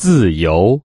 自由。